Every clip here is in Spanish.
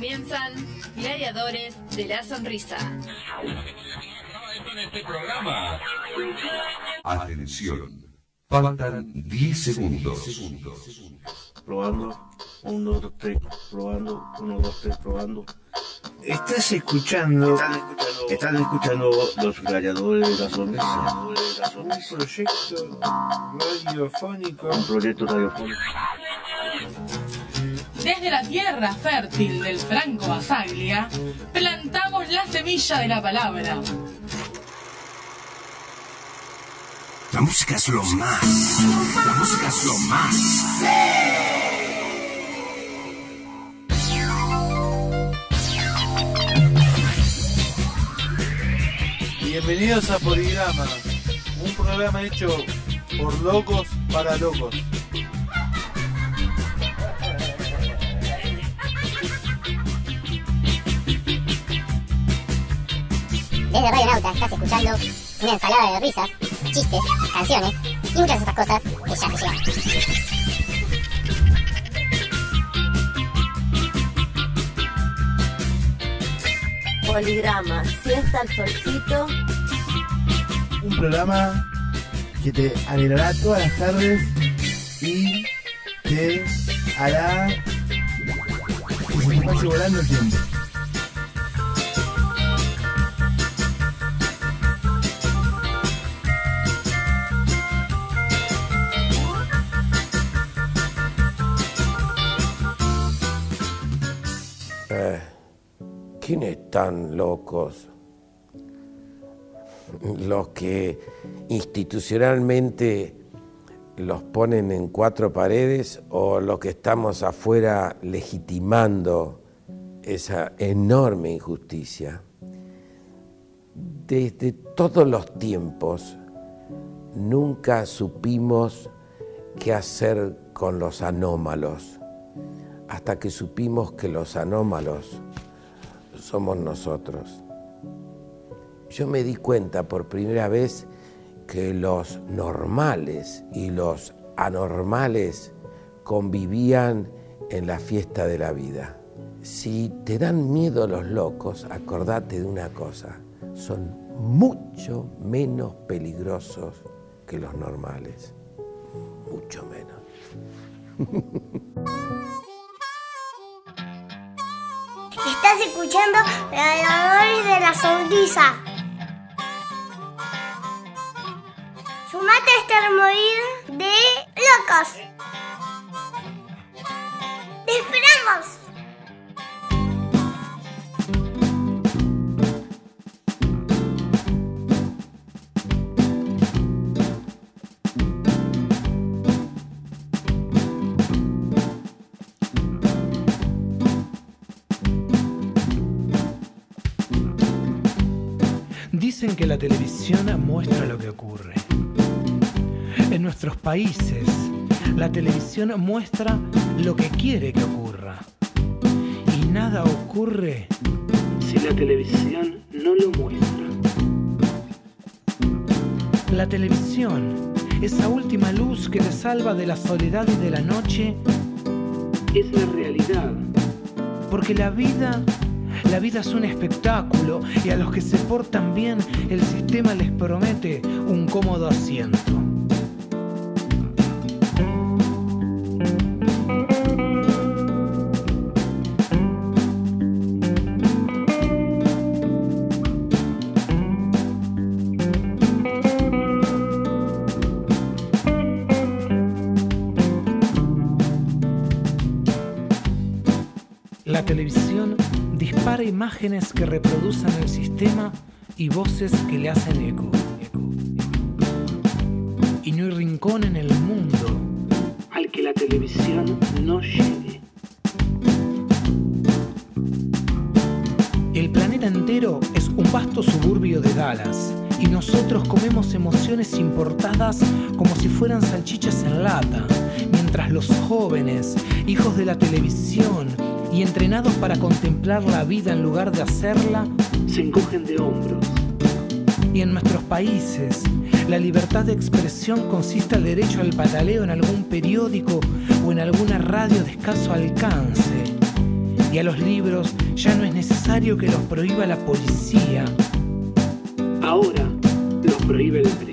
Comienzan Gladiadores de la Sonrisa. Atención. Faltan 10 segundos. Probando. 1, 2, 3. Probando. 1, 2, 3. Probando. Estás escuchando. Están escuchando. los gladiadores de la sonrisa. Un proyecto radiofónico. Un proyecto radiofónico. Desde la tierra fértil del Franco Basaglia, plantamos la semilla de la palabra. La música es lo más. La música es lo más. Bienvenidos a Poligrama, un programa hecho por locos para locos. Desde Radio Nauta estás escuchando una ensalada de risas, chistes, canciones y muchas de estas cosas que ya te llegan. Poligrama, siesta al solcito. Un programa que te alegrará todas las tardes y te hará que se te pase volando el tiempo. ¿Quiénes tan locos? Los que institucionalmente los ponen en cuatro paredes o los que estamos afuera legitimando esa enorme injusticia. Desde todos los tiempos nunca supimos qué hacer con los anómalos hasta que supimos que los anómalos somos nosotros. Yo me di cuenta por primera vez que los normales y los anormales convivían en la fiesta de la vida. Si te dan miedo los locos, acordate de una cosa, son mucho menos peligrosos que los normales, mucho menos. Estás escuchando Gladiadores de la Sonrisa. Sumate a esta movida de locos. ¡Te esperamos! Televisión muestra lo que ocurre. En nuestros países, la televisión muestra lo que quiere que ocurra. Y nada ocurre si la televisión no lo muestra. La televisión, esa última luz que te salva de la soledad y de la noche, es la realidad. Porque la vida la vida es un espectáculo y a los que se portan bien el sistema les promete un cómodo asiento. Imágenes que reproducen el sistema y voces que le hacen eco. Y no hay rincón en el mundo al que la televisión no llegue. El planeta entero es un vasto suburbio de Dallas y nosotros comemos emociones importadas como si fueran salchichas en lata, mientras los jóvenes, hijos de la televisión, y entrenados para contemplar la vida en lugar de hacerla, se encogen de hombros. Y en nuestros países, la libertad de expresión consiste al derecho al pataleo en algún periódico o en alguna radio de escaso alcance. y a los libros ya no es necesario que los prohíba la policía. Ahora los prohíbe. El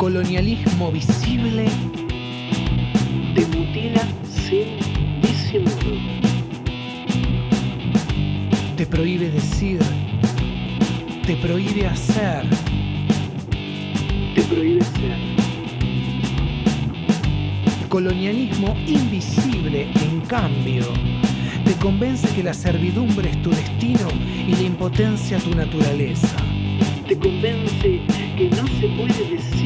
colonialismo visible te mutila sin disimulo. Te prohíbe decir, te prohíbe hacer, te prohíbe ser. Colonialismo invisible, en cambio, te convence que la servidumbre es tu destino y la impotencia tu naturaleza. Te convence que no se puede decir,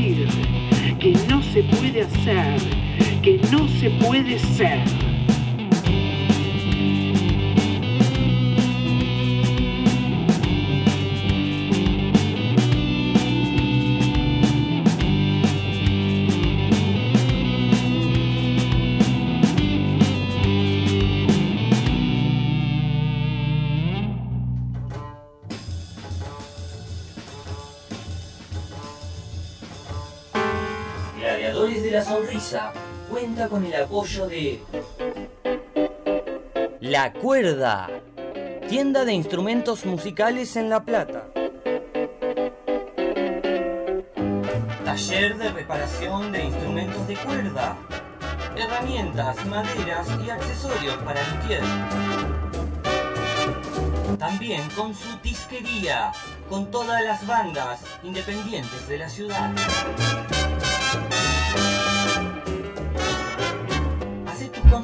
se puede hacer, que no se puede ser. Con el apoyo de La Cuerda, tienda de instrumentos musicales en La Plata. Taller de reparación de instrumentos de cuerda, herramientas, maderas y accesorios para luthier. También con su disquería, con todas las bandas independientes de la ciudad.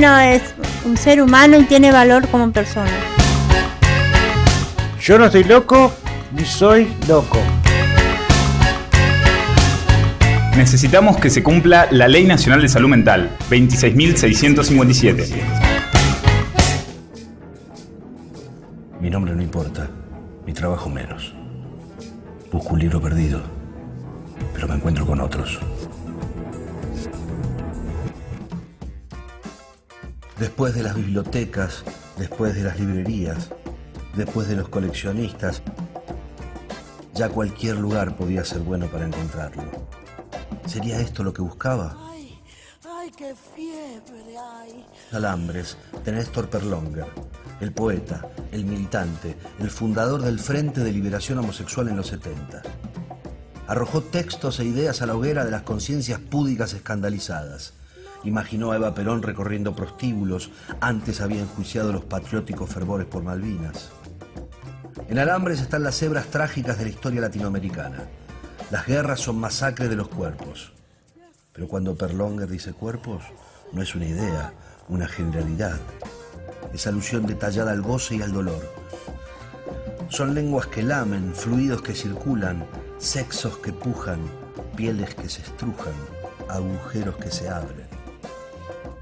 Uno es un ser humano y tiene valor como persona. Yo no estoy loco, ni soy loco. Necesitamos que se cumpla la Ley Nacional de Salud Mental, 26.657. Mi nombre no importa, mi trabajo menos. Busco un libro perdido, pero me encuentro con otros. Después de las bibliotecas, después de las librerías, después de los coleccionistas, ya cualquier lugar podía ser bueno para encontrarlo. ¿Sería esto lo que buscaba? ¡Ay, qué fiebre hay! Alambres, de Néstor Perlonger, el poeta, el militante, el fundador del Frente de Liberación Homosexual en los 70. Arrojó textos e ideas a la hoguera de las conciencias púdicas escandalizadas. Imaginó a Eva Perón recorriendo prostíbulos, antes había enjuiciado los patrióticos fervores por Malvinas. En Alambres están las hebras trágicas de la historia latinoamericana. Las guerras son masacre de los cuerpos. Pero cuando Perlonger dice cuerpos, no es una idea, una generalidad. Es alusión detallada al goce y al dolor. Son lenguas que lamen, fluidos que circulan, sexos que pujan, pieles que se estrujan, agujeros que se abren.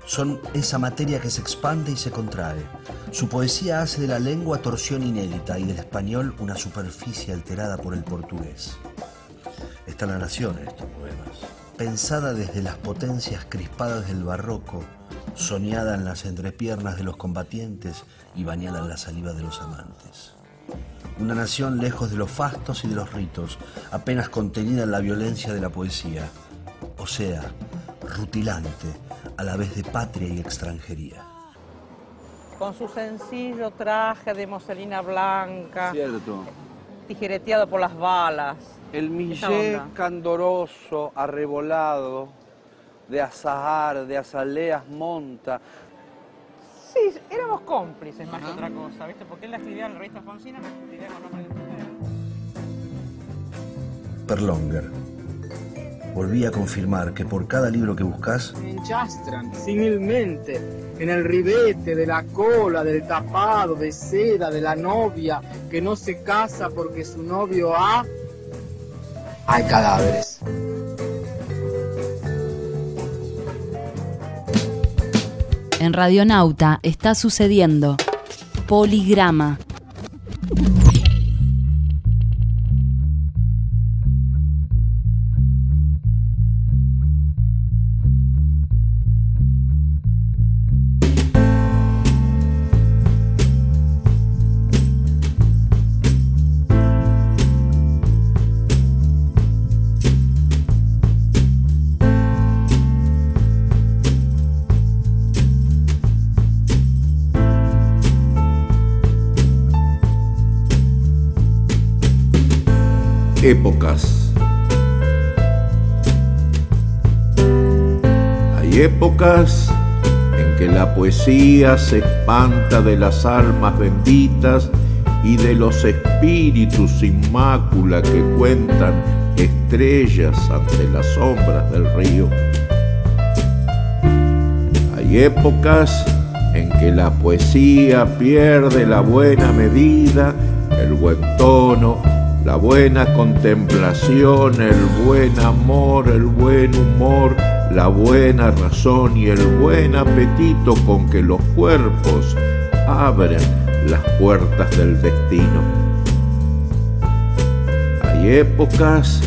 Son esa materia que se expande y se contrae. Su poesía hace de la lengua torsión inédita y del español una superficie alterada por el portugués. Está la nación en estos poemas, pensada desde las potencias crispadas del barroco, soñada en las entrepiernas de los combatientes y bañada en la saliva de los amantes. Una nación lejos de los fastos y de los ritos, apenas contenida en la violencia de la poesía, o sea, rutilante, a la vez de patria y extranjería. Con su sencillo traje de moselina blanca, Cierto. tijereteado por las balas. El millé candoroso, arrebolado, de azahar, de azaleas monta. Sí, éramos cómplices más que otra cosa, ¿viste? Porque él la escribía en la revista Alfonsina, la escribía con nombre de mujer. Perlonger. Volví a confirmar que por cada libro que buscas, enchastran similmente en el ribete de la cola, del tapado, de seda, de la novia que no se casa porque su novio ha... Hay cadáveres. En Radionauta está sucediendo Poligrama. Hay épocas en que la poesía se espanta de las almas benditas y de los espíritus sin mácula que cuentan estrellas ante las sombras del río. Hay épocas en que la poesía pierde la buena medida, el buen tono, la buena contemplación, el buen amor, el buen humor, la buena razón y el buen apetito con que los cuerpos abren las puertas del destino. Hay épocas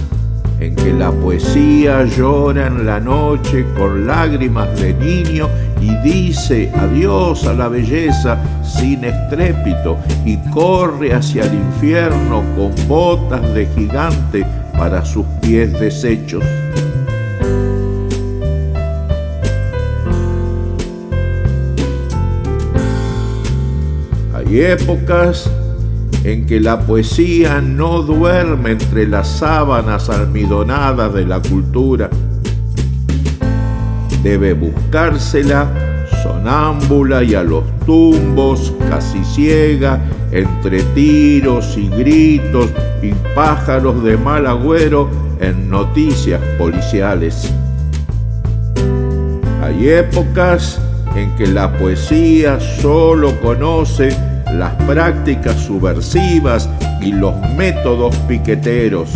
en que la poesía llora en la noche con lágrimas de niño y dice adiós a la belleza sin estrépito y corre hacia el infierno con botas de gigante para sus pies deshechos. Hay épocas en que la poesía no duerme entre las sábanas almidonadas de la cultura. Debe buscársela sonámbula y a los tumbos, casi ciega, entre tiros y gritos y pájaros de mal agüero en noticias policiales. Hay épocas en que la poesía solo conoce las prácticas subversivas y los métodos piqueteros.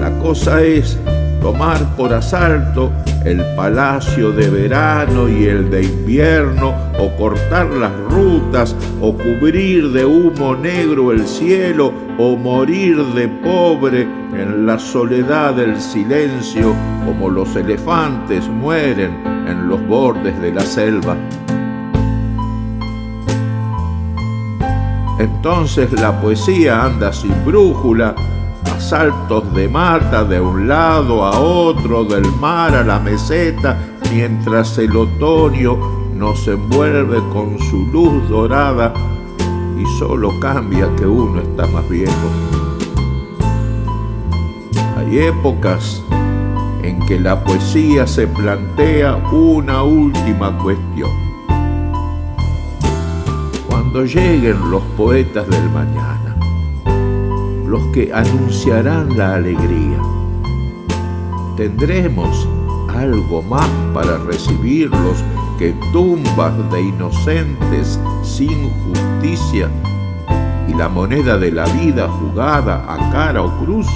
La cosa es tomar por asalto el palacio de verano y el de invierno, o cortar las rutas, o cubrir de humo negro el cielo, o morir de pobre en la soledad del silencio, como los elefantes mueren en los bordes de la selva. Entonces la poesía anda sin brújula, saltos de mata de un lado a otro, del mar a la meseta, mientras el otoño nos envuelve con su luz dorada y solo cambia que uno está más viejo. Hay épocas en que la poesía se plantea una última cuestión. Cuando lleguen los poetas del mañana, los que anunciarán la alegría, tendremos algo más para recibirlos que tumbas de inocentes sin justicia. y la moneda de la vida jugada a cara o cruz?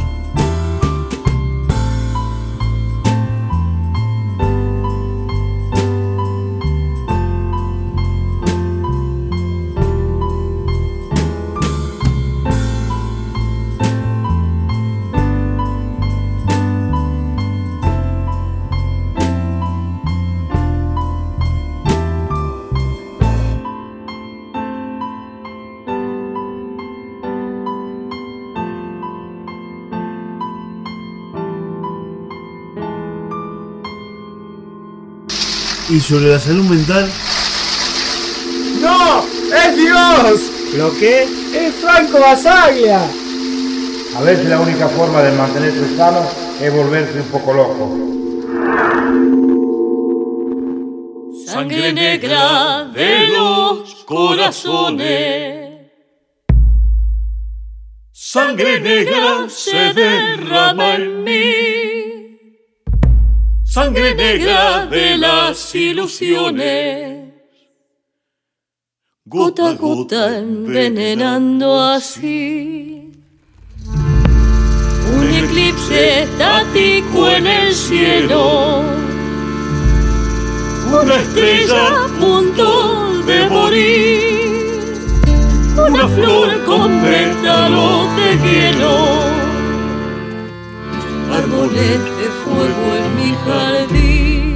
Y sobre la salud mental, ¡No! ¡Es Dios! ¿Lo qué? ¡Es Franco Basaglia! A veces la única forma de mantenerse sano es volverse un poco loco. Sangre negra de los corazones. Sangre negra se derrama en mí. Sangre negra de las ilusiones. Gota a gota envenenando así. Un eclipse estático en el cielo. Una estrella a punto de morir. Una flor con pétalos de hielo. Árboles fuego en mi jardín.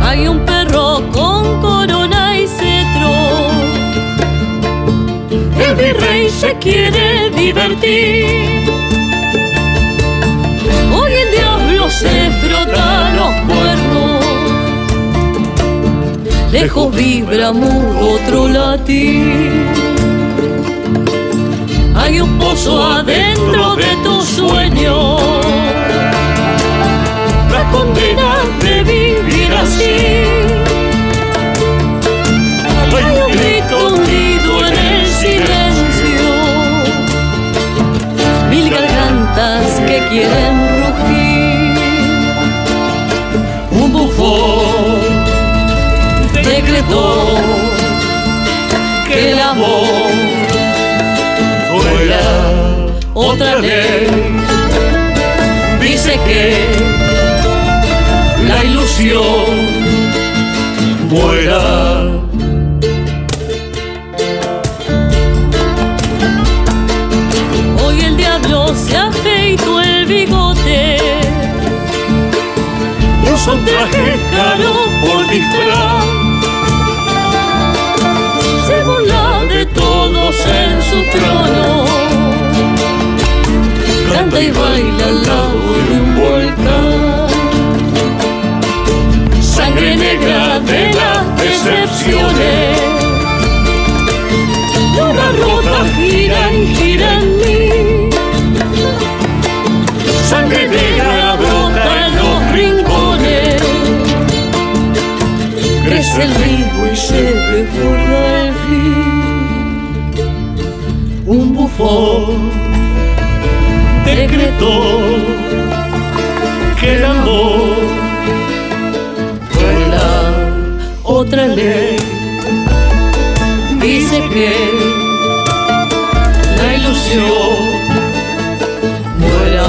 Hay un perro con corona y cetro. El virrey se quiere divertir. Se frota los cuernos. Lejos vibra mudo otro latir. Hay un pozo adentro de tu sueño. La condena de vivir así. Dice que la ilusión muera. Hoy el diablo se afeitó el bigote. Usa un traje caro por disfraz. Se burla de todos en su trono. Canta y baila al lado de un volcán sangre negra de las decepciones. Luna rota gira y gira en mí. Sangre negra brota en los rincones. Crece el río y se desborda el fin. Un bufón decretó que el amor vuela otra ley. Dice que la ilusión muera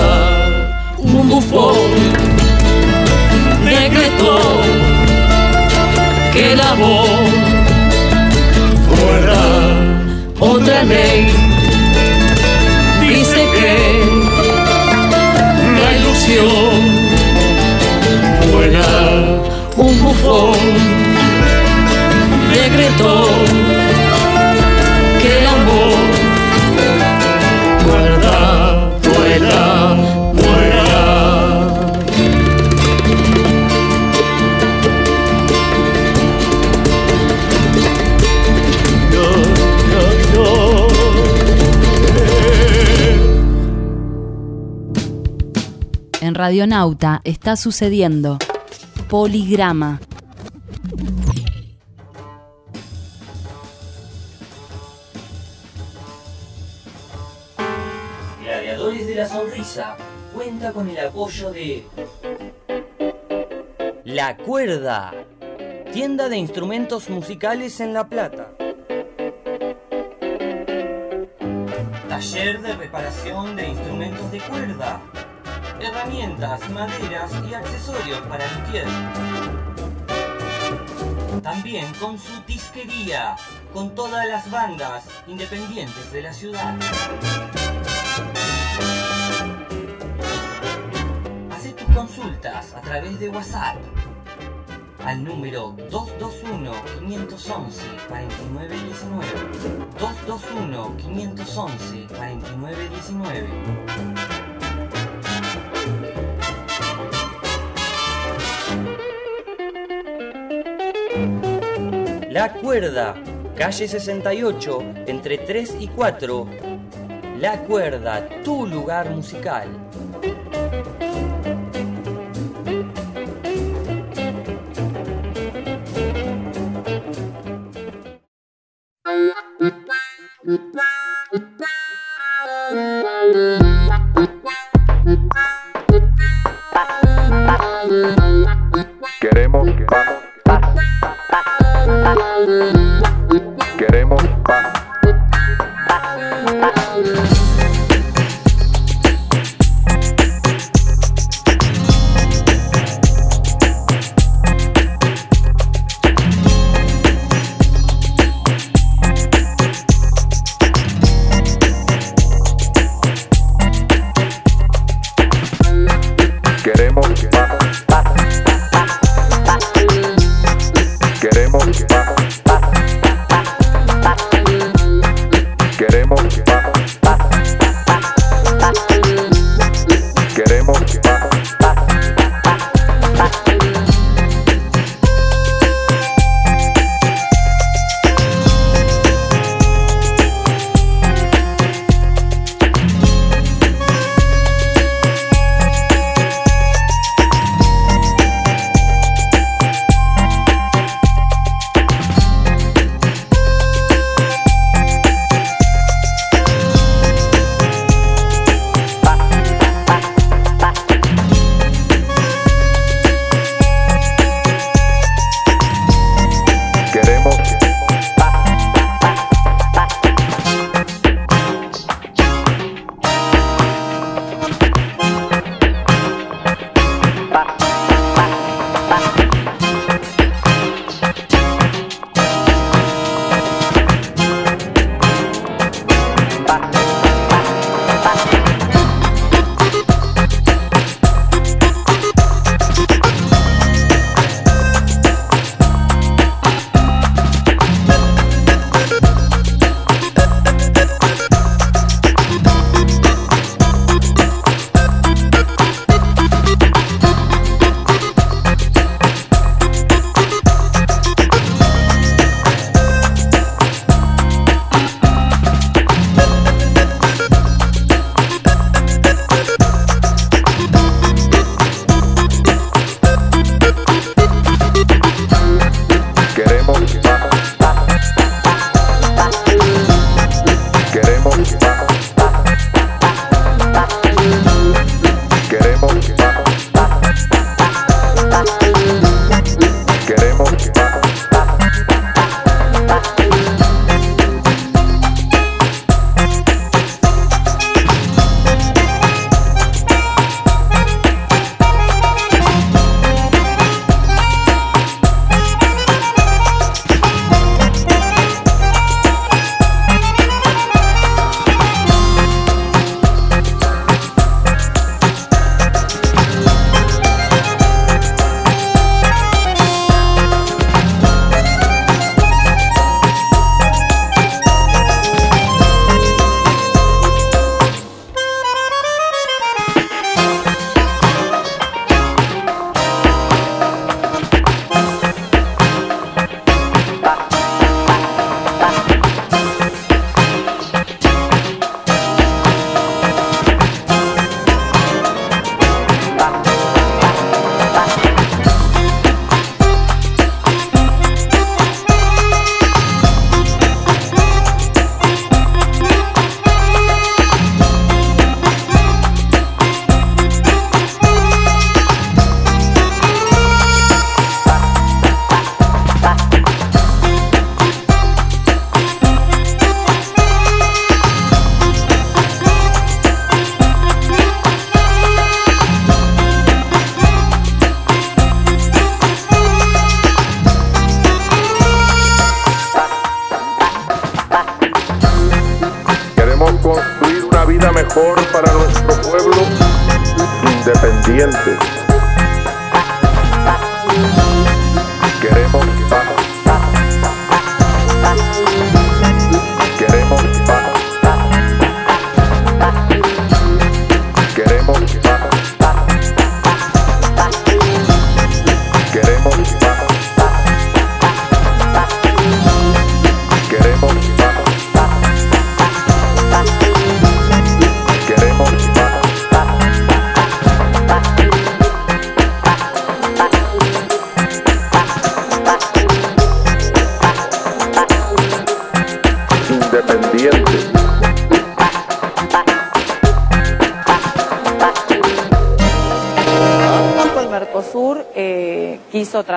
un bufón. Decretó que el amor fuera otra ley. Dice que la ilusión fuera un bufón Radionauta está sucediendo. Poligrama. Gladiadores de la Sonrisa cuenta con el apoyo de La Cuerda, tienda de instrumentos musicales en La Plata. Taller de reparación de instrumentos de cuerda herramientas, maderas y accesorios para luthier. También con su disquería, con todas las bandas independientes de la ciudad. Hace tus consultas a través de WhatsApp al número 221-511-4919. 221-511-4919. La Cuerda, calle 68, entre 3 y 4. La Cuerda, tu lugar musical. Música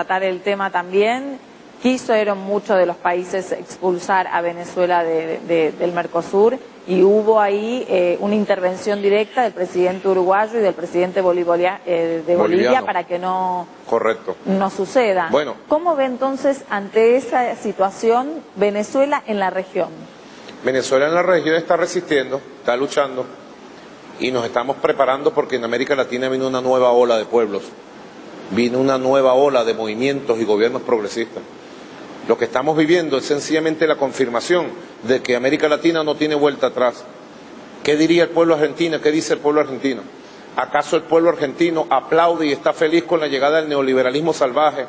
tratar el tema también, quisieron muchos de los países expulsar a Venezuela de- de- del Mercosur y hubo ahí eh, una intervención directa del presidente uruguayo y del presidente bolivolia- eh, de Bolivia para que no, Correcto. no suceda. Bueno. ¿Cómo ve entonces ante esa situación Venezuela en la región? Venezuela en la región está resistiendo, está luchando y nos estamos preparando porque en América Latina vino una nueva ola de pueblos, vino una nueva ola de movimientos y gobiernos progresistas. Lo que estamos viviendo es sencillamente la confirmación de que América Latina no tiene vuelta atrás. ¿Qué diría el pueblo argentino? ¿Qué dice el pueblo argentino? ¿Acaso el pueblo argentino aplaude y está feliz con la llegada del neoliberalismo salvaje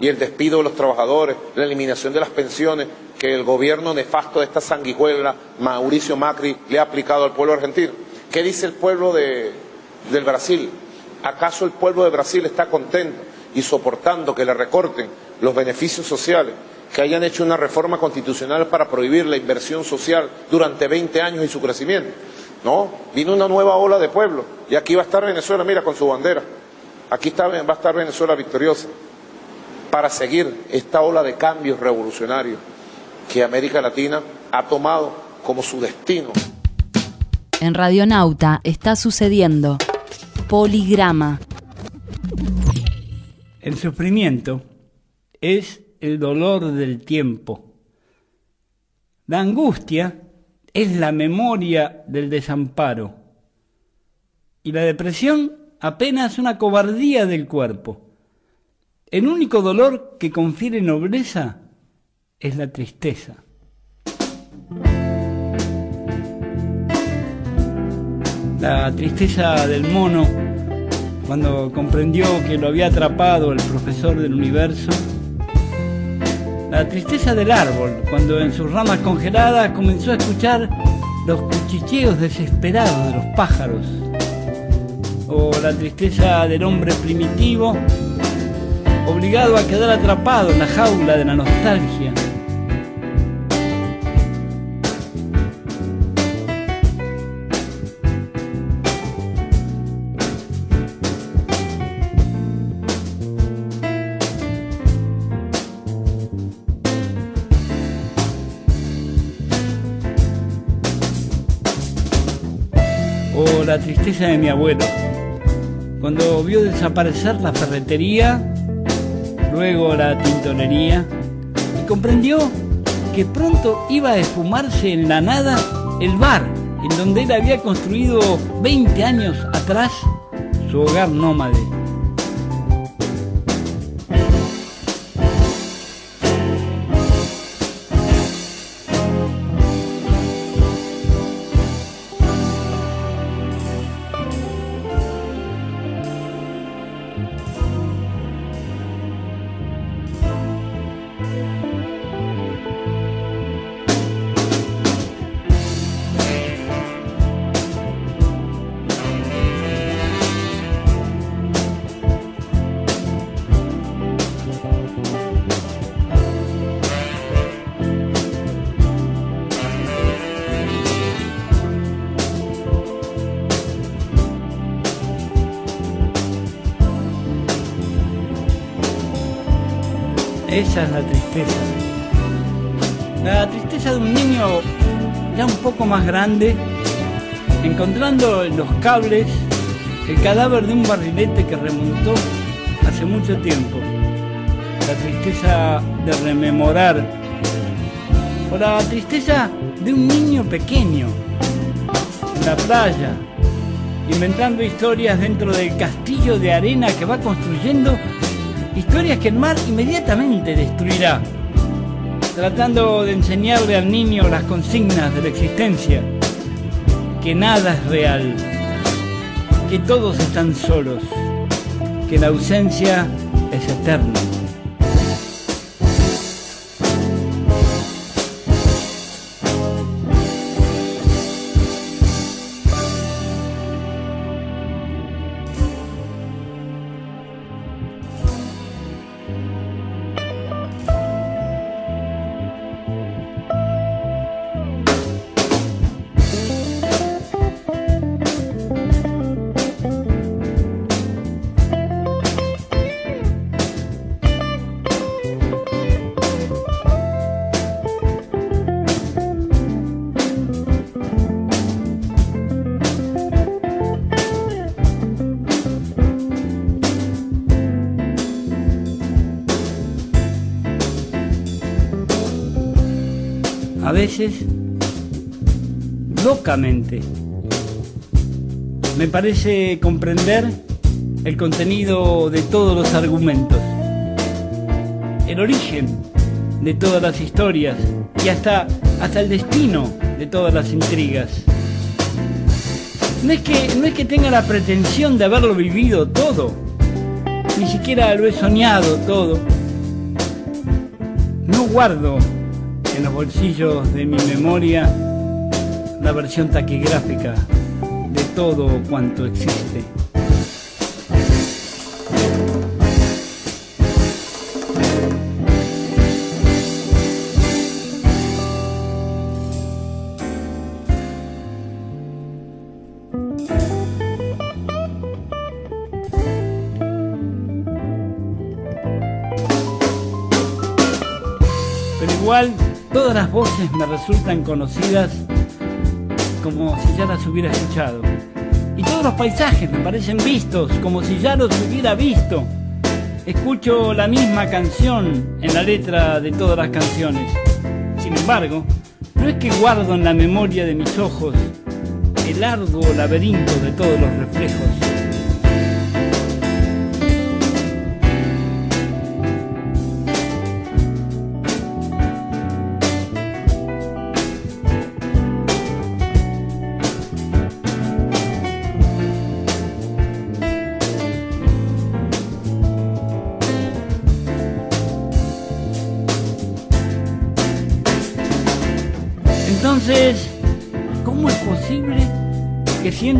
y el despido de los trabajadores, la eliminación de las pensiones que el gobierno nefasto de esta sanguijuela, Mauricio Macri, le ha aplicado al pueblo argentino? ¿Qué dice el pueblo de- del Brasil? ¿Acaso el pueblo de Brasil está contento y soportando que le recorten los beneficios sociales? que hayan hecho una reforma constitucional para prohibir la inversión social durante 20 años y su crecimiento. No, vino una nueva ola de pueblo y aquí va a estar Venezuela, mira, con su bandera. Aquí va a estar Venezuela victoriosa para seguir esta ola de cambios revolucionarios que América Latina ha tomado como su destino. En Radionauta está sucediendo Poligrama. El sufrimiento es el dolor del tiempo. La angustia es la memoria del desamparo. Y la depresión apenas una cobardía del cuerpo. El único dolor que confiere nobleza es la tristeza. La tristeza del mono cuando comprendió que lo había atrapado el profesor del universo. La tristeza del árbol cuando en sus ramas congeladas comenzó a escuchar los cuchicheos desesperados de los pájaros. O la tristeza del hombre primitivo obligado a quedar atrapado en la jaula de la nostalgia. La tristeza de mi abuelo, cuando vio desaparecer la ferretería, luego la tintorería, y comprendió que pronto iba a esfumarse en la nada el bar en donde él había construido 20 años atrás su hogar nómade. Es la tristeza. La tristeza de un niño ya un poco más grande, encontrando en los cables el cadáver de un barrilete que remontó hace mucho tiempo. La tristeza de rememorar. O la tristeza de un niño pequeño en la playa, inventando historias dentro del castillo de arena que va construyendo, historias que el mar inmediatamente destruirá, tratando de enseñarle al niño las consignas de la existencia, que nada es real, que todos están solos, que la ausencia es eterna. Veces locamente. Me parece comprender el contenido de todos los argumentos, el origen de todas las historias y hasta, hasta el destino de todas las intrigas. No es, que, no es que tenga la pretensión de haberlo vivido todo, ni siquiera lo he soñado todo. No guardo en los bolsillos de mi memoria la versión taquigráfica de todo cuanto existe. Resultan conocidas como si ya las hubiera escuchado. Y todos los paisajes me parecen vistos como si ya los hubiera visto. Escucho la misma canción en la letra de todas las canciones. Sin embargo, no es que guardo en la memoria de mis ojos el arduo laberinto de todos los reflejos.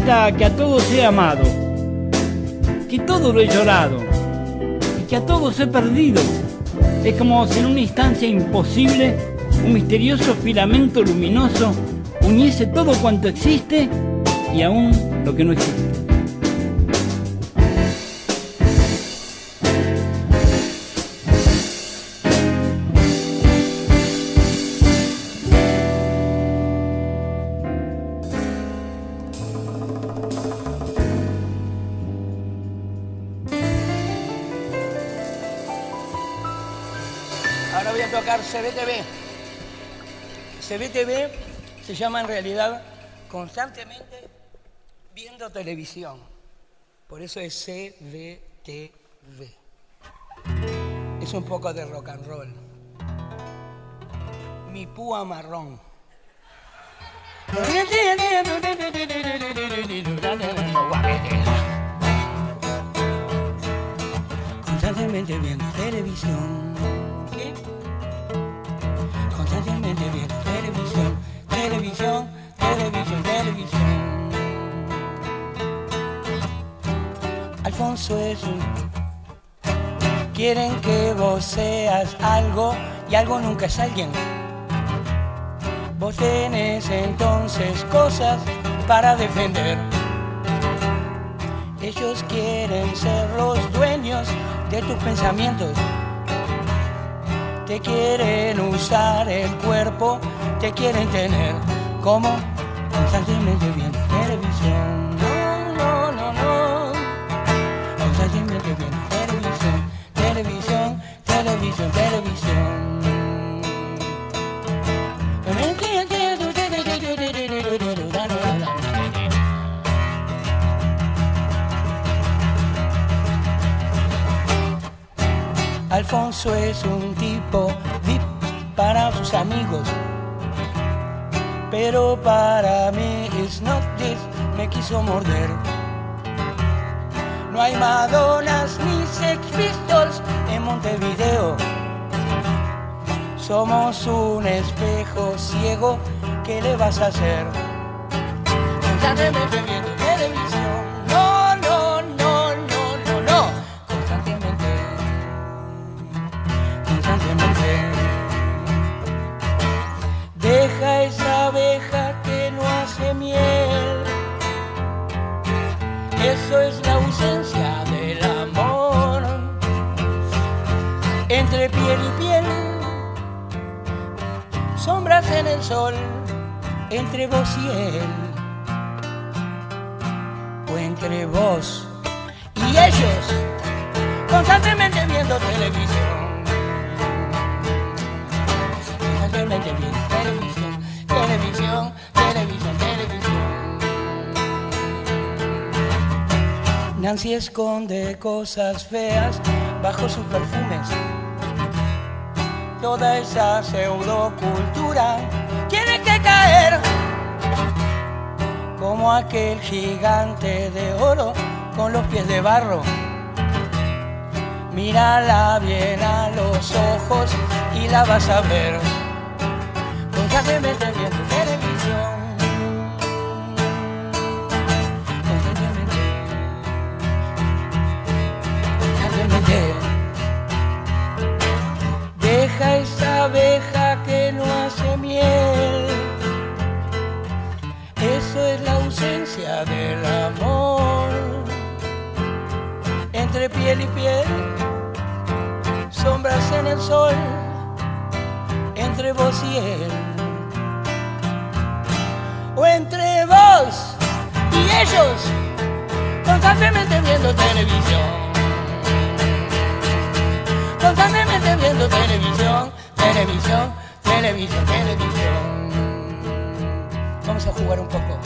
Que a todos he amado? Que todo lo he llorado y que a todos he perdido. Es como si en una instancia imposible un misterioso filamento luminoso uniese todo cuanto existe y aún lo que no existe. CBTV. CBTV se llama en realidad constantemente viendo televisión. Por eso es CBTV. Es un poco de rock and roll. Mi púa marrón. Constantemente viendo televisión. ¿Sí? Televisión, televisión, televisión, televisión. Alfonso es un... Quieren que vos seas algo y algo nunca es alguien. Vos tenés entonces cosas para defender. Ellos quieren ser los dueños de tus pensamientos te quieren usar el cuerpo, te quieren tener como constantemente viendo televisión. No, no, no, no. Constantemente viendo televisión, televisión, televisión, televisión. Alfonso es un tipo VIP para sus amigos. Pero para mí it's not this, me quiso morder. No hay Madonas ni Sex Pistols en Montevideo. Somos un espejo ciego, ¿qué le vas a hacer? Entre piel y piel sombras en el sol entre vos y él, o entre vos y ellos, constantemente viendo televisión. Constantemente viendo televisión, televisión, televisión, televisión. Nancy esconde cosas feas bajo sus perfumes toda esa pseudocultura tiene que caer como aquel gigante de oro con los pies de barro. Mírala bien a los ojos y la vas a ver. Televisión. Deja esa abeja que no hace miel. Eso es la ausencia del amor. Entre piel y piel, sombras en el sol, entre vos y él. O entre vos y ellos, constantemente viendo televisión constantemente viendo televisión, televisión, televisión, televisión. Vamos a jugar un poco.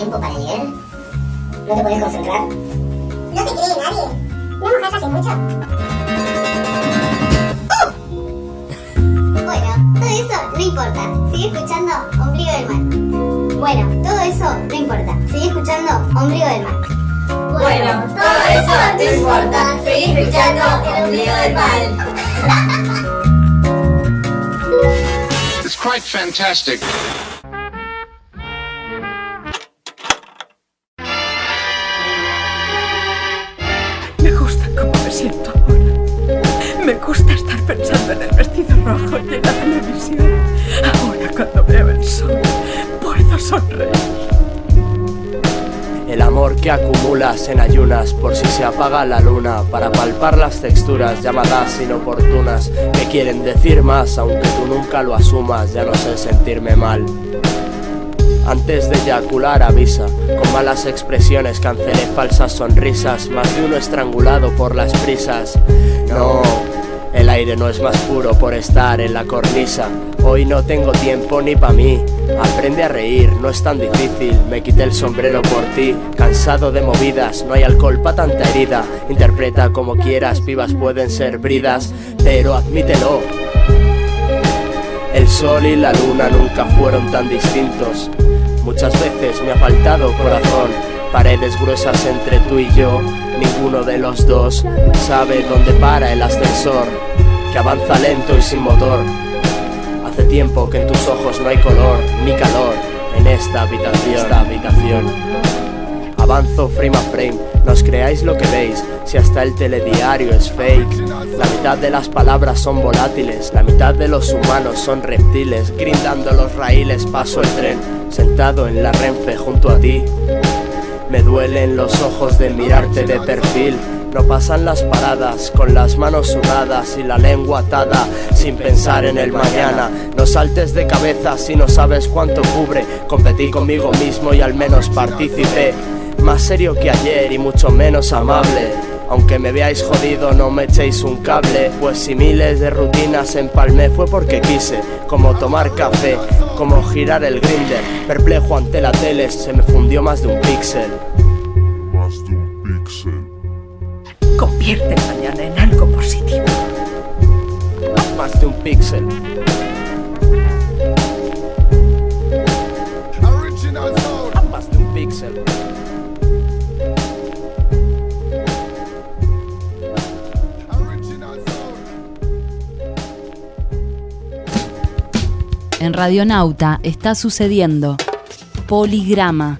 Tiempo para leer? ¿No te puedes concentrar? No te cree nadie. No mojas hace mucho. Bueno, todo eso no importa. Sigue escuchando Ombligo del Mal. Bueno, todo eso no importa. Sigue escuchando Ombligo del Mal. Bueno, todo eso no importa. Seguí escuchando Ombligo del Mal. It's quite fantastic. En ayunas por si se apaga la luna para palpar las texturas llamadas inoportunas que quieren decir más aunque tú nunca lo asumas, ya no sé sentirme mal. Antes de eyacular avisa, con malas expresiones cancelé falsas sonrisas, más de uno estrangulado por las prisas. No, aire no es más puro por estar en la cornisa. Hoy no tengo tiempo ni pa' mí. Aprende a reír, no es tan difícil. Me quité el sombrero por ti, cansado de movidas. No hay alcohol pa' tanta herida. Interpreta como quieras, pibas pueden ser bridas, pero admítelo. El sol y la luna nunca fueron tan distintos. Muchas veces me ha faltado corazón, paredes gruesas entre tú y yo. Ninguno de los dos sabe dónde para el ascensor. Que avanza lento y sin motor. Hace tiempo que en tus ojos no hay color ni calor en esta habitación. Esta habitación. Avanzo frame a frame, no os creáis lo que veis, si hasta el telediario es fake. La mitad de las palabras son volátiles, la mitad de los humanos son reptiles. Grindando los raíles paso el tren, sentado en la renfe junto a ti. Me duelen los ojos de mirarte de perfil. No pasan las paradas con las manos sudadas y la lengua atada sin pensar en el mañana. No saltes de cabeza si no sabes cuánto cubre. Competí conmigo mismo y al menos participé. Más serio que ayer y mucho menos amable. Aunque me veáis jodido, no me echéis un cable. Pues si miles de rutinas empalmé fue porque quise. Como tomar café, como girar el grinder. Perplejo ante la tele, se me fundió más de un píxel. Convierte el mañana en algo positivo. Más de un píxel. Más de un píxel. En Radionauta está sucediendo Poligrama.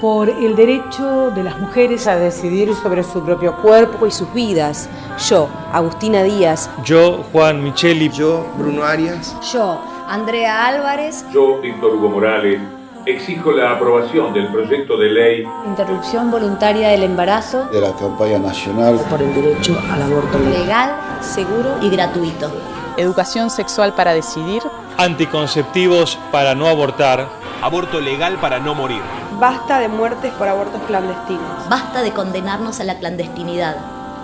Por el derecho de las mujeres a decidir sobre su propio cuerpo y sus vidas. Yo, Agustina Díaz. Yo, Juan Micheli. Yo, Bruno Arias. Yo, Andrea Álvarez. Yo, Víctor Hugo Morales, exijo la aprobación del proyecto de ley Interrupción voluntaria del embarazo. De la campaña nacional. Por el derecho al aborto legal, seguro y gratuito. Educación sexual para decidir. Anticonceptivos para no abortar. Aborto legal para no morir. Basta de muertes por abortos clandestinos. Basta de condenarnos a la clandestinidad.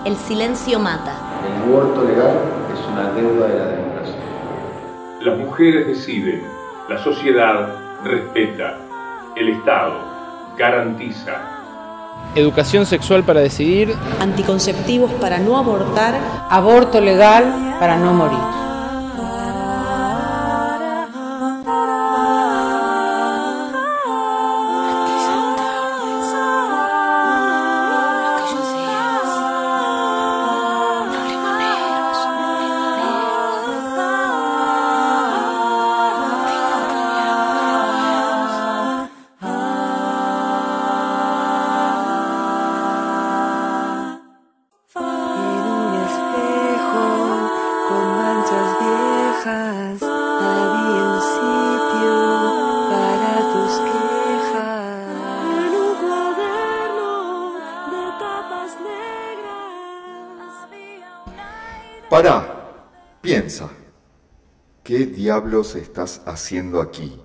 El silencio mata. El aborto legal es una deuda de la democracia. Las mujeres deciden, la sociedad respeta, el Estado garantiza. Educación sexual para decidir. Anticonceptivos para no abortar. Aborto legal para no morir. Diablos estás haciendo aquí?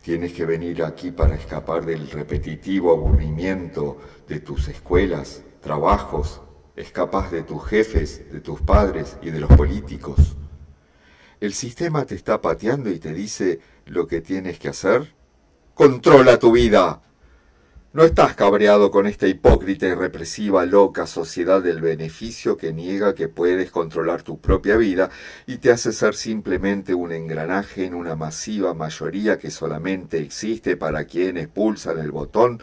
Tienes que venir aquí para escapar del repetitivo aburrimiento de tus escuelas, trabajos, escapas de tus jefes, de tus padres y de los políticos. El sistema te está pateando y te dice lo que tienes que hacer. Controla tu vida. No estás cabreado con esta hipócrita y represiva loca sociedad del beneficio que niega que puedes controlar tu propia vida y te hace ser simplemente un engranaje en una masiva mayoría que solamente existe para quienes pulsan el botón,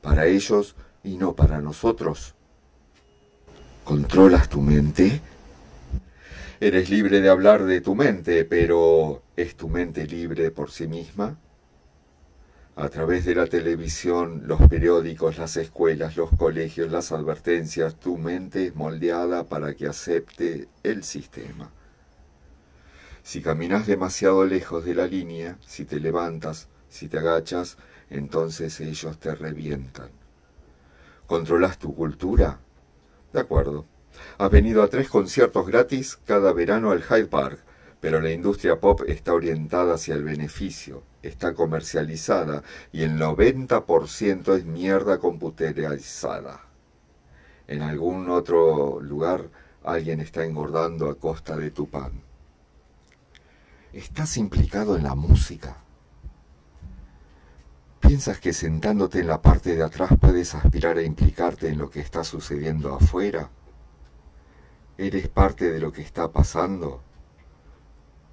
para ellos y no para nosotros. ¿Controlas tu mente? Eres libre de hablar de tu mente, pero ¿es tu mente libre por sí misma? A través de la televisión, los periódicos, las escuelas, los colegios, las advertencias, tu mente es moldeada para que acepte el sistema. Si caminas demasiado lejos de la línea, si te levantas, si te agachas, entonces ellos te revientan. ¿Controlas tu cultura? De acuerdo. Has venido a tres conciertos gratis cada verano al Hyde Park, pero la industria pop está orientada hacia el beneficio, está comercializada y el 90% es mierda computerizada. En algún otro lugar alguien está engordando a costa de tu pan. ¿Estás implicado en la música? ¿Piensas que sentándote en la parte de atrás puedes aspirar a implicarte en lo que está sucediendo afuera? ¿Eres parte de lo que está pasando?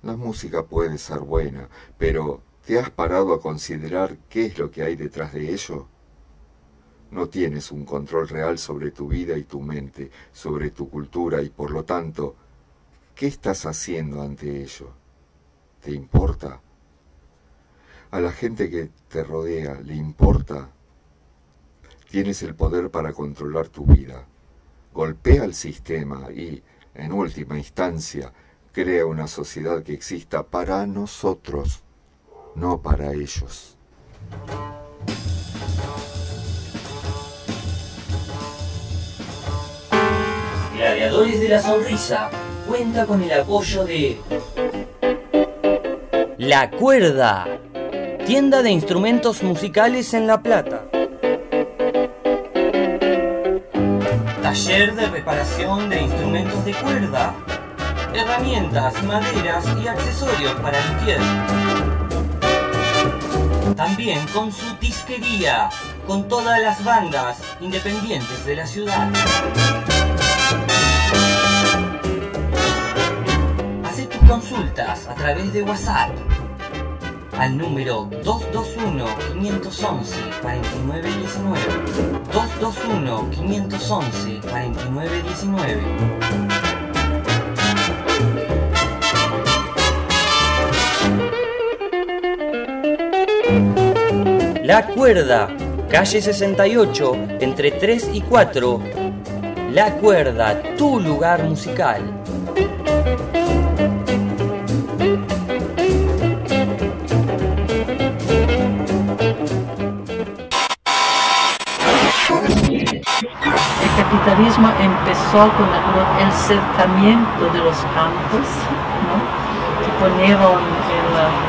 La música puede ser buena, pero ¿te has parado a considerar qué es lo que hay detrás de ello? no tienes un control real sobre tu vida y tu mente, sobre tu cultura y por lo tanto, ¿qué estás haciendo ante ello? ¿Te importa? ¿A la gente que te rodea le importa? Tienes el poder para controlar tu vida. Golpea el sistema y, en última instancia, crea una sociedad que exista para nosotros, no para ellos. Gladiadores de la Sonrisa cuenta con el apoyo de La Cuerda, tienda de instrumentos musicales en La Plata. Taller de reparación de instrumentos de cuerda, herramientas, maderas y accesorios para luthier. También con su disquería, con todas las bandas independientes de la ciudad. Hace tus consultas a través de WhatsApp al número 221-511-4919. 221-511-4919. La Cuerda, calle 68, entre 3 y 4. La Cuerda, tu lugar musical. El capitalismo empezó con el, cercamiento de los campos, ¿no? que ponieron el,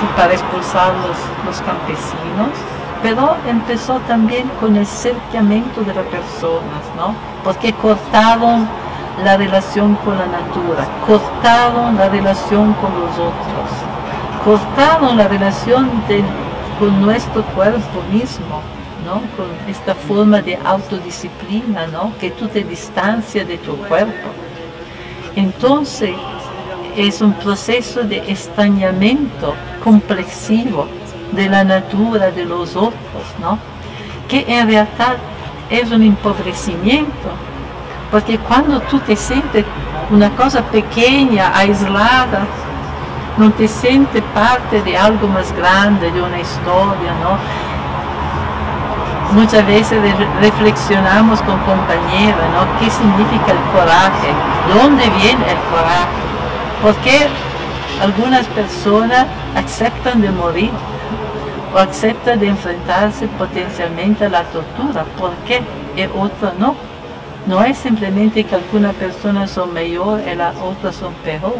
sí, para expulsar los, los campesinos, pero empezó también con el cercamiento de las personas, ¿no? porque cortaron la relación con la natura, cortaron la relación con los otros, cortaron la relación de- con nuestro cuerpo mismo. ¿no? Con esta forma de autodisciplina, ¿no? Que tú te distancias de tu cuerpo. Entonces, es un proceso de extrañamiento complexivo de la natura de los otros, ¿no? Que en realidad es un empobrecimiento, porque cuando tú te sientes una cosa pequeña, aislada, no te sientes parte de algo más grande, de una historia, ¿no? Muchas veces re- reflexionamos con compañeros, ¿no? ¿Qué significa el coraje? ¿De dónde viene el coraje? ¿Por qué algunas personas aceptan de morir o aceptan de enfrentarse potencialmente a la tortura? ¿Por qué? Y otras no. No es simplemente que algunas personas son mejor y las otras son peor.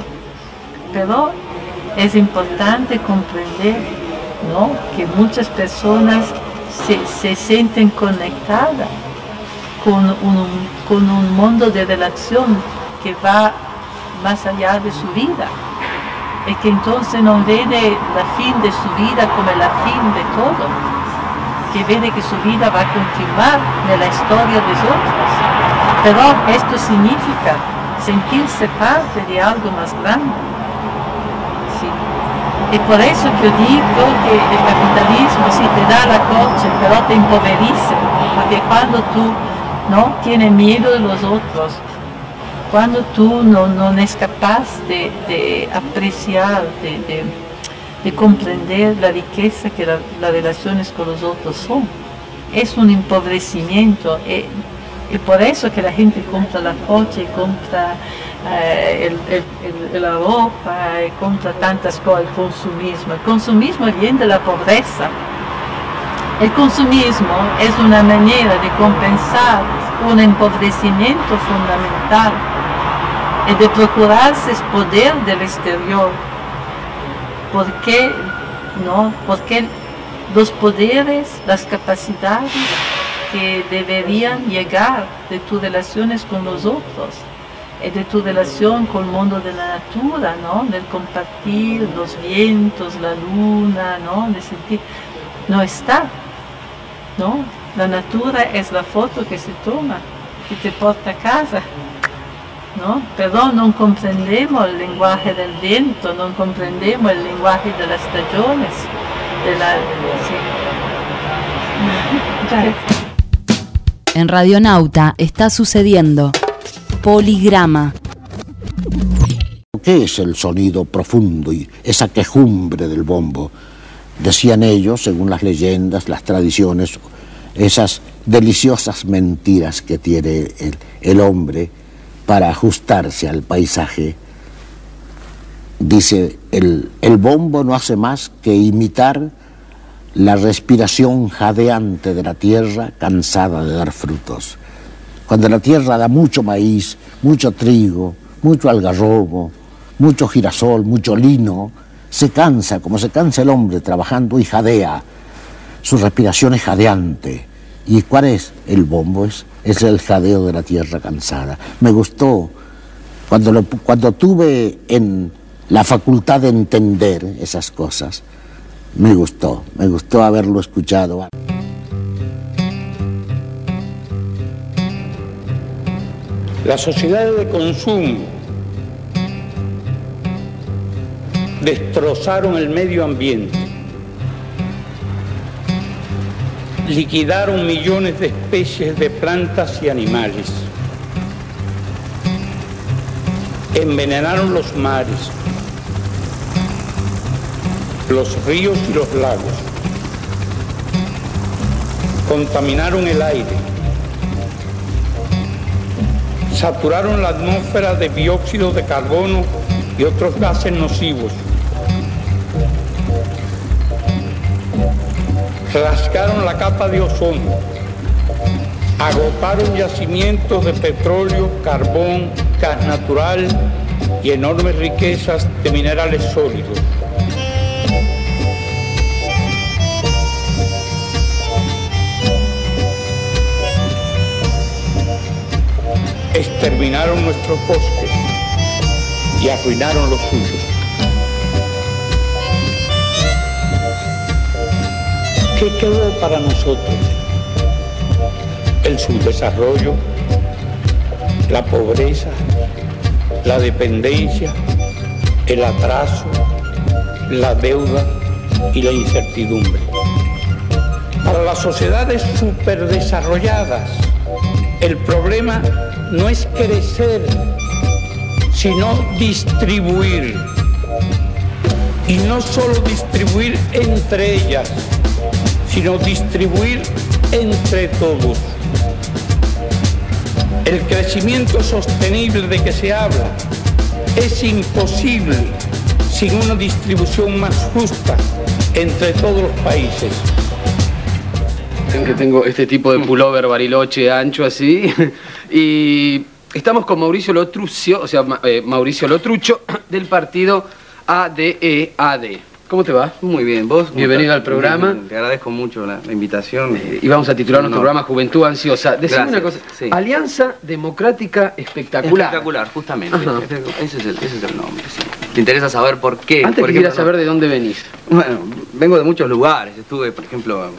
Pero es importante comprender ¿no? que muchas personas se, se sienten conectadas con un, con un mundo de relación que va más allá de su vida y que entonces no ve la fin de su vida como la fin de todo, que ve que su vida va a continuar en la historia de otros. Pero esto significa sentirse parte de algo más grande. Sí. Y por eso que yo digo que el capitalismo sí te da la coche, pero te empobrece, porque cuando tú no tienes miedo de los otros, cuando tú no, no eres capaz de, apreciar, de, de- de comprender la riqueza que la- las relaciones con los otros son, es un empobrecimiento. Y, y por eso que la gente compra la coche, compra eh, la ropa, y compra tantas cosas, el consumismo. El consumismo viene de la pobreza. El consumismo es una manera de compensar un empobrecimiento fundamental y de procurarse poder del exterior. Porque, no? Porque los poderes, las capacidades que deberían llegar de tus relaciones con los otros y de tu relación con el mundo de la natura, ¿no? Del compartir los vientos, la luna, ¿no? De sentir, no está, ¿no? La natura es la foto que se toma, que te porta a casa, ¿no? Pero no comprendemos el lenguaje del viento, no comprendemos el lenguaje de las estaciones, de la... sí. En Radionauta está sucediendo. Poligrama. ¿Qué es el sonido profundo y esa quejumbre del bombo? Decían ellos, según las leyendas, las tradiciones, esas deliciosas mentiras que tiene el, el hombre para ajustarse al paisaje. Dice, el, el bombo no hace más que imitar la respiración jadeante de la tierra cansada de dar frutos. Cuando la tierra da mucho maíz, mucho trigo, mucho algarrobo, mucho girasol, mucho lino, se cansa como se cansa el hombre trabajando y jadea. Su respiración es jadeante. ¿Y cuál es? El bombo es, es el jadeo de la tierra cansada. Me gustó cuando, cuando tuve en la facultad de entender esas cosas. Me gustó, me gustó haberlo escuchado. Las sociedades de consumo destrozaron el medio ambiente, liquidaron millones de especies de plantas y animales, envenenaron los mares, los ríos y los lagos, contaminaron el aire, saturaron la atmósfera de dióxido de carbono y otros gases nocivos, rascaron la capa de ozono, agotaron yacimientos de petróleo, carbón, gas natural y enormes riquezas de minerales sólidos. exterminaron nuestros bosques y arruinaron los suyos. ¿Qué quedó para nosotros? El subdesarrollo, la pobreza, la dependencia, el atraso, la deuda y la incertidumbre. Para las sociedades superdesarrolladas, el problema no es crecer, sino distribuir. Y no solo distribuir entre ellas, sino distribuir entre todos. El crecimiento sostenible de que se habla es imposible sin una distribución más justa entre todos los países. Que tengo este tipo de pullover bariloche ancho así. Y estamos con Mauricio Lotrucio, o sea, eh, Mauricio Lotrucho, del partido ADEAD. ¿Cómo te va? Muy bien, vos. Bienvenido al programa. Te agradezco mucho la, la invitación. Y vamos a titular nuestro programa Juventud Ansiosa. Decime una cosa. Sí. Alianza Democrática Espectacular. Espectacular, justamente. Ese es, el, ese es el nombre, sí. ¿Te interesa saber por qué? Antes por quisiera ejemplo, saber de dónde venís. Bueno, vengo de muchos lugares. Estuve, por ejemplo,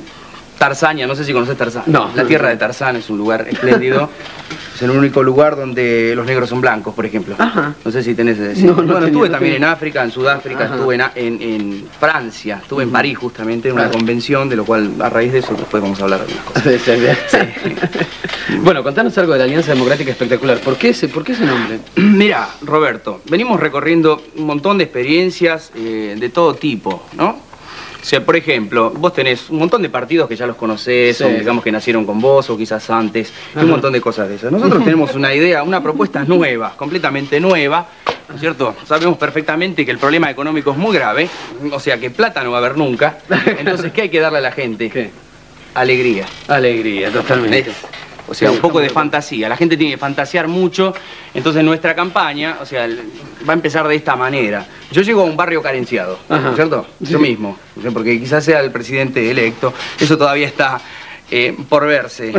Tarzania, no sé si conoces Tarzania. No. La tierra de Tarzán es un lugar espléndido. es el único lugar donde los negros son blancos, por ejemplo. No sé si tenés ese. sí. No, no bueno, tenía, estuve no también tenía. en África, en Sudáfrica, Ajá. estuve en, en- en Francia, estuve en. París justamente, en una Claro. convención, de lo cual a raíz de eso después vamos a hablar de algunas cosas. Bien. bueno, contanos algo de la Alianza Democrática Espectacular. ¿Por qué ese, por qué ese nombre? Mira, Roberto, venimos recorriendo un montón de experiencias eh, de todo tipo, ¿no? O sea, por ejemplo, vos tenés un montón de partidos que ya los conocés, Sí. o digamos que nacieron con vos, o quizás antes, y un montón de cosas de esas. Nosotros tenemos una idea, una propuesta nueva, completamente nueva, ¿no es cierto? Sabemos perfectamente que el problema económico es muy grave, o sea, que plata no va a haber nunca. Entonces, ¿qué hay que darle a la gente? Alegría. Alegría, totalmente. ¿Ves? O sea, un poco de fantasía. La gente tiene que fantasear mucho. Entonces nuestra campaña, o sea, va a empezar de esta manera. Yo llego a un barrio carenciado, ¿no es cierto? Yo mismo. Porque quizás sea el presidente electo. Eso todavía está eh, por verse.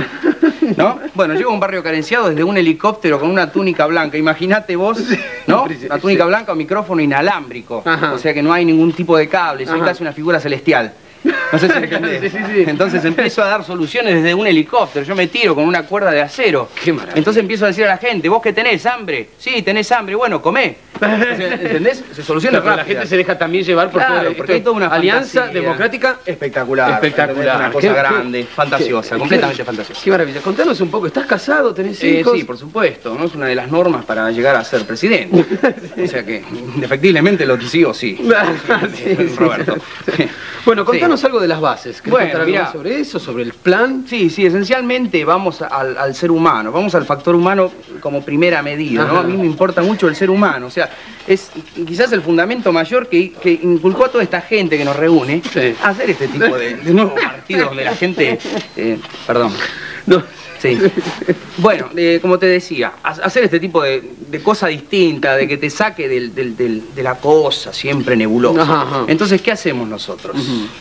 ¿No? Bueno, llego a un barrio carenciado desde un helicóptero con una túnica blanca. Imagínate vos, ¿no? Una túnica blanca o micrófono inalámbrico. O sea que no hay ningún tipo de cable. Soy Ajá. casi una figura celestial. No sé si me entendés. Entonces empiezo a dar soluciones desde un helicóptero. Yo me tiro con una cuerda de acero. Qué maravilla. Entonces empiezo a decir a la gente, ¿vos qué tenés? ¿Hambre? Sí, tenés hambre. Bueno, comé. O sea, ¿Entendés? Se soluciona Pero la gente se deja también llevar por Claro, todo esto porque es hay toda una alianza fantasía. democrática espectacular. Espectacular. Una cosa Qué- grande, qué- fantasiosa, qué- completamente fantasiosa. Qué maravilla. Contanos un poco, ¿estás casado? ¿Tenés Eh, hijos? sí, por supuesto, ¿no? Es una de las normas para llegar a ser presidente. O sea que, indefectiblemente, lo sigo, sí. Roberto. Bueno, contanos algo de las bases. ¿Querés Bueno, contar algo mirá. sobre eso, sobre el plan? Sí, sí, esencialmente vamos al, al ser humano, vamos al factor humano como primera medida, ¿no? A mí me importa mucho el ser humano, o sea, es quizás el fundamento mayor que, que inculcó a toda esta gente que nos reúne a hacer este tipo de, de nuevos partidos donde la gente... eh, perdón. Sí. Bueno, eh, como te decía, ha- hacer este tipo de, de cosa distinta, de que te saque del- del- del- de la cosa siempre nebulosa. Ajá, ajá. Entonces, ¿qué hacemos nosotros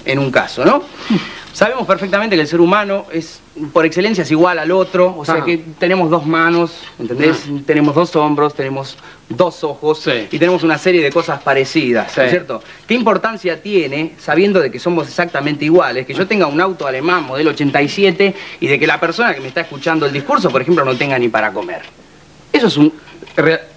en un caso, no? Sabemos perfectamente que el ser humano es, por excelencia, es igual al otro, o sea Ajá. que tenemos dos manos, ¿entendés? Tenemos dos hombros, tenemos dos ojos y tenemos una serie de cosas parecidas, ¿no es cierto? ¿Qué importancia tiene, sabiendo de que somos exactamente iguales, que yo tenga un auto alemán modelo 87 y de que la persona que me está escuchando el discurso, por ejemplo, no tenga ni para comer? Eso es un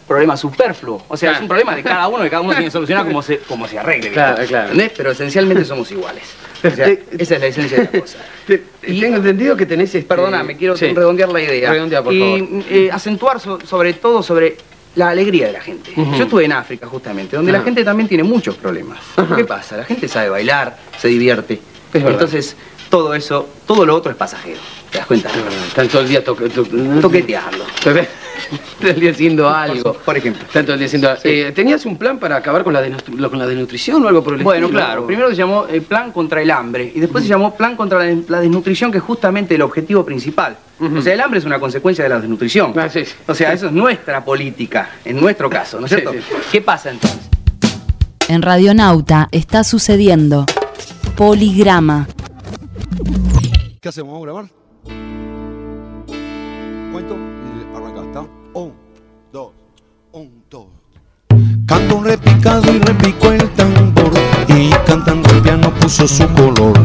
problema superfluo. O sea, es un problema de cada uno, que cada uno tiene que solucionar como se, como se arregle. Claro, claro. ¿Entendés? Pero esencialmente somos iguales. O sea, esa es la esencia de la cosa. Y tengo entendido que tenés este... Perdóname, quiero Sí. redondear la idea. Redondea, por y, favor. eh, acentuar so- sobre todo sobre la alegría de la gente. Yo estuve en África, justamente, donde la Ajá. gente también tiene muchos problemas. ¿Qué pasa? La gente sabe bailar, se divierte. Entonces, todo eso, todo lo otro es pasajero. ¿Te das cuenta? Están todo el día toque- to- toqueteando. todo el día haciendo algo. Por ejemplo. Están todo el día haciendo algo. Eh, ¿Tenías un plan para acabar con la, con la desnutrición o algo por el Bueno, estilo? claro. Primero se llamó el Plan contra el Hambre y después se llamó Plan contra la, la Desnutrición, que es justamente el objetivo principal. O sea, el hambre es una consecuencia de la desnutrición. O sea, eso es nuestra política, en nuestro caso, ¿no es Sí, cierto? sí. ¿Qué pasa entonces? En Radionauta está sucediendo Poligrama. ¿Qué hacemos? ¿Vamos a grabar? Cuento y arranca, ¿está? Un, dos, un, dos. Canta un repicado y repicó el tambor Y cantando el piano puso su color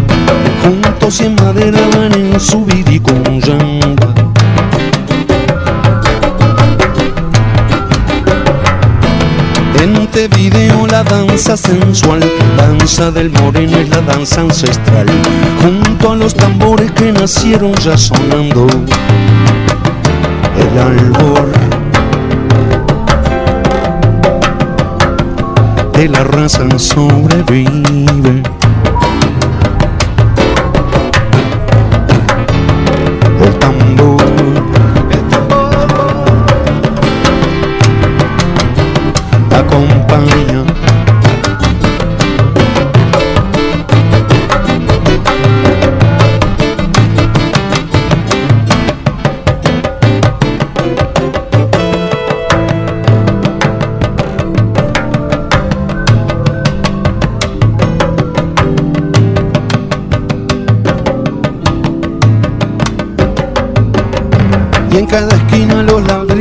Juntos y en madera van en su viricuyamba En este video la danza sensual, danza del moreno es la danza ancestral, junto a los tambores que nacieron ya sonando. El albor de la raza sobrevive.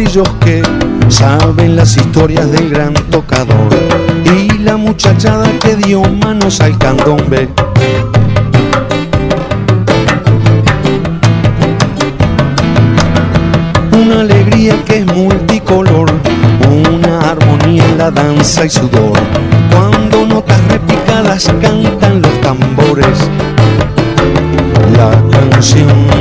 Los ladrillos que saben las historias del gran tocador. Y la muchachada que dio manos al candombe. Una alegría que es multicolor, una armonía en la danza y sudor. Cuando notas repicadas cantan los tambores, la canción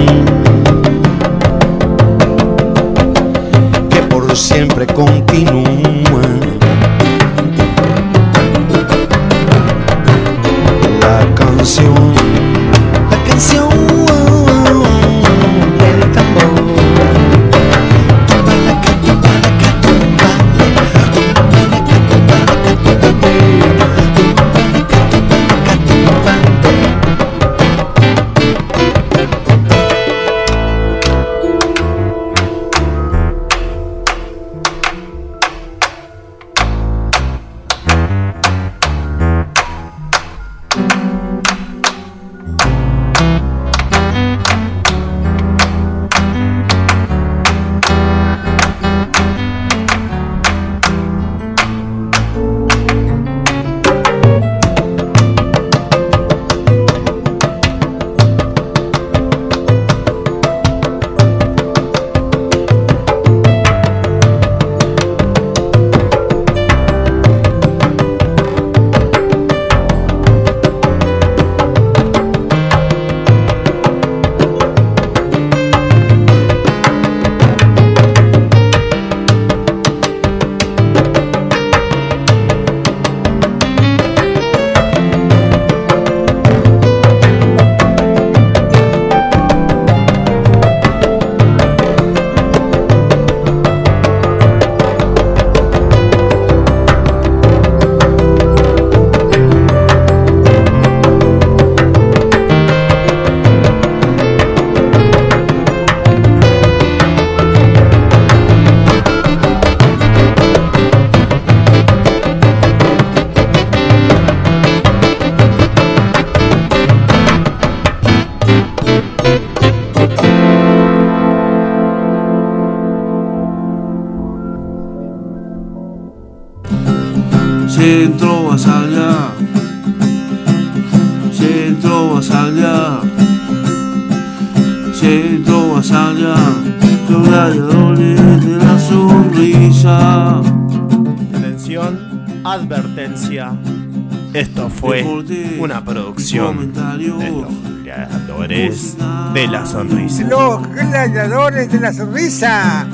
de la sonrisa. Los gladiadores de la sonrisa.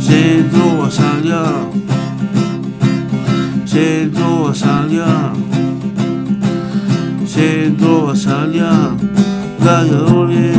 Centro Basalia. Centro Basalia. Centro Basalia. Gladiadores